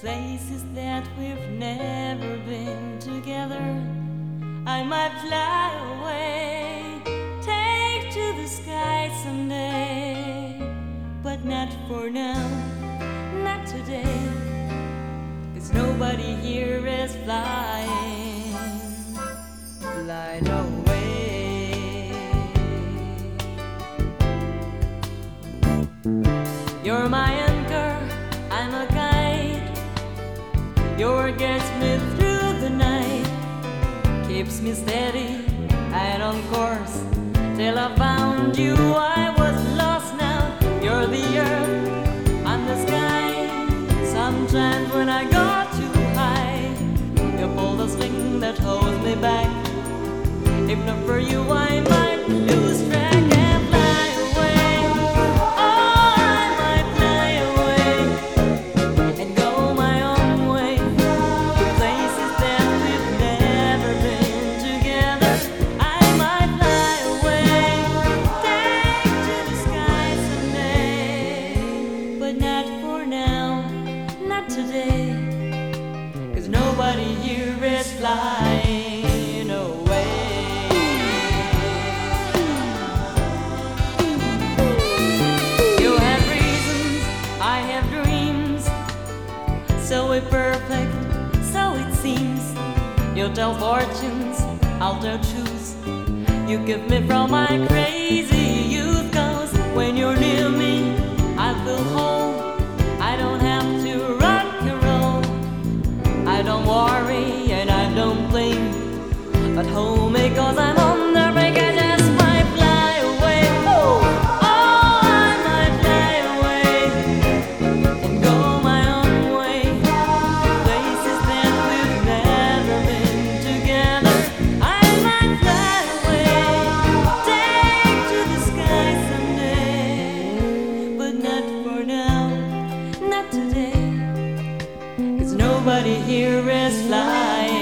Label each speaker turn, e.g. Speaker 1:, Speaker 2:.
Speaker 1: places that we've never been together. I might fly away, take to the sky someday, but not for now, not today. Cause nobody here is flying. Fly away. You're my Your gets me through the night, keeps me steady and on course till I found you. I Tell fortunes, I'll tell truths. You give me from my crazy youth. Cause when you're near me, I feel home. I don't have to rock and roll. I don't worry and I don't blame. At home because I'm nobody here is lying.